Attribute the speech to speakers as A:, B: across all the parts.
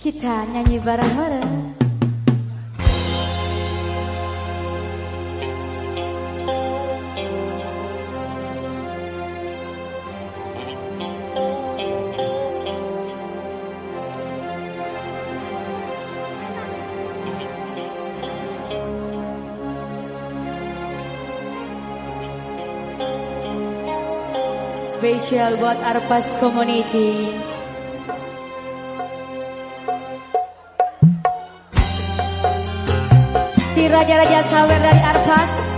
A: Kita nyanyi bareng-bareng. Spesial buat Arpas Community. raja-raja sawer dari Arfas.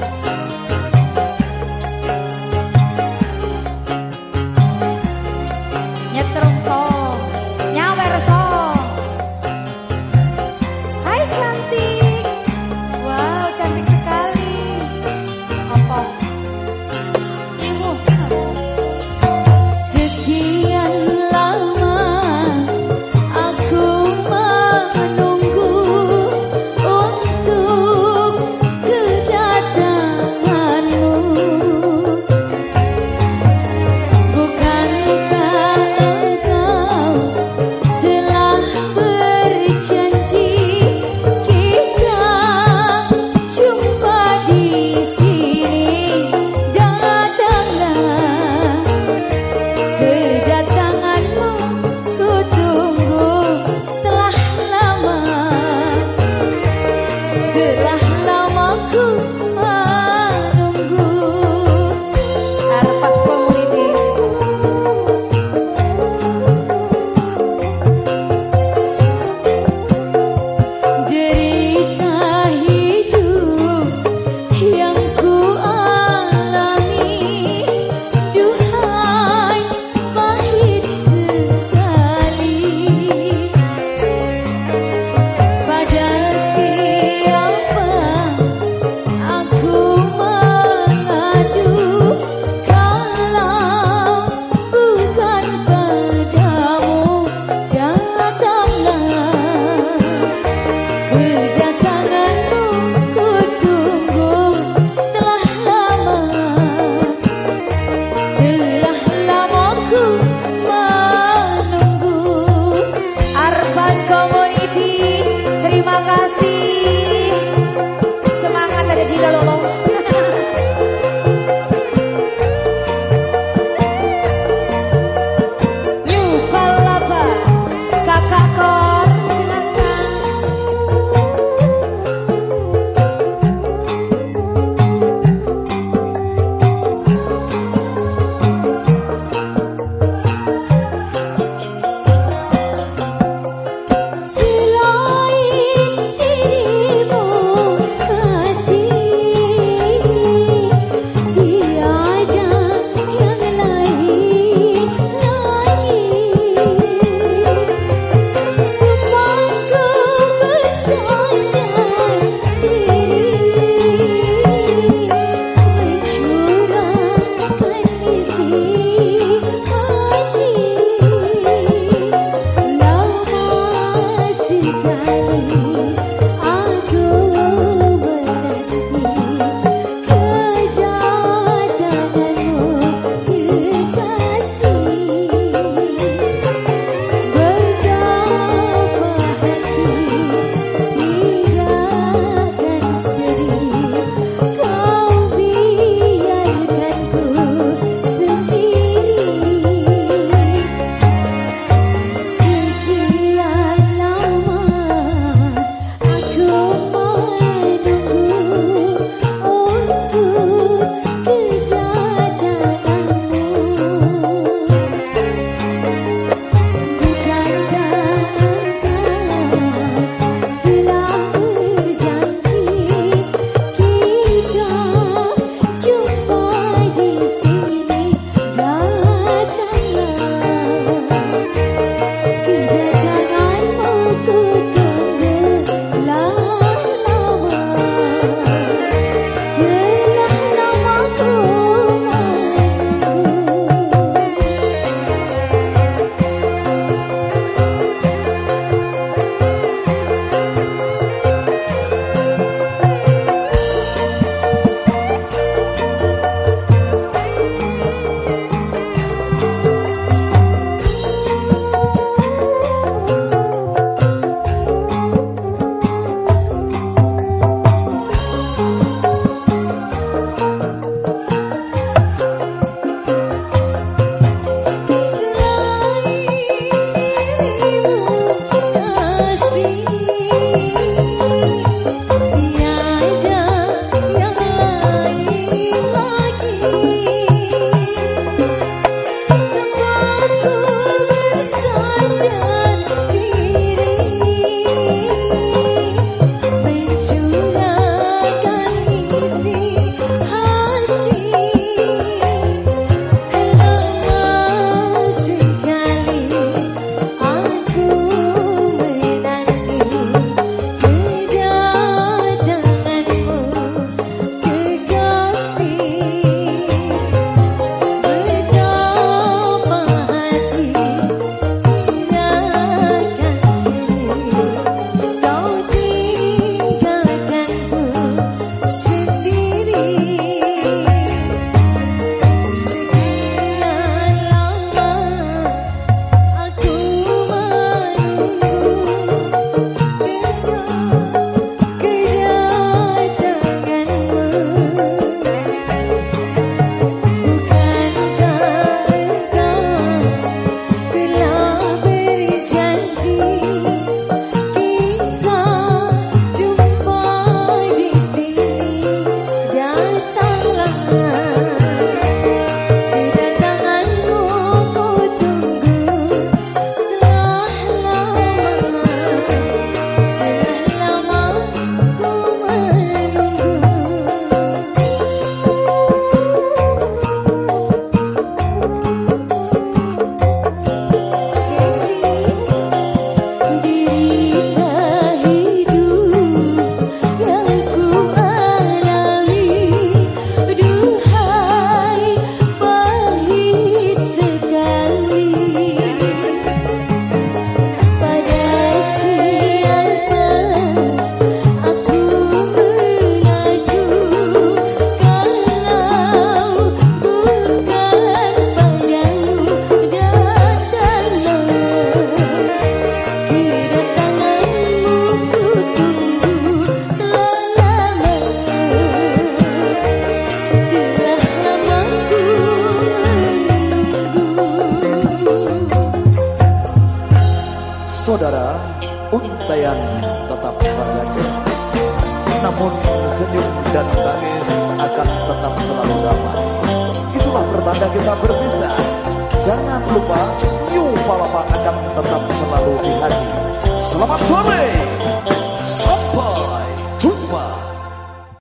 B: Lama Tommy.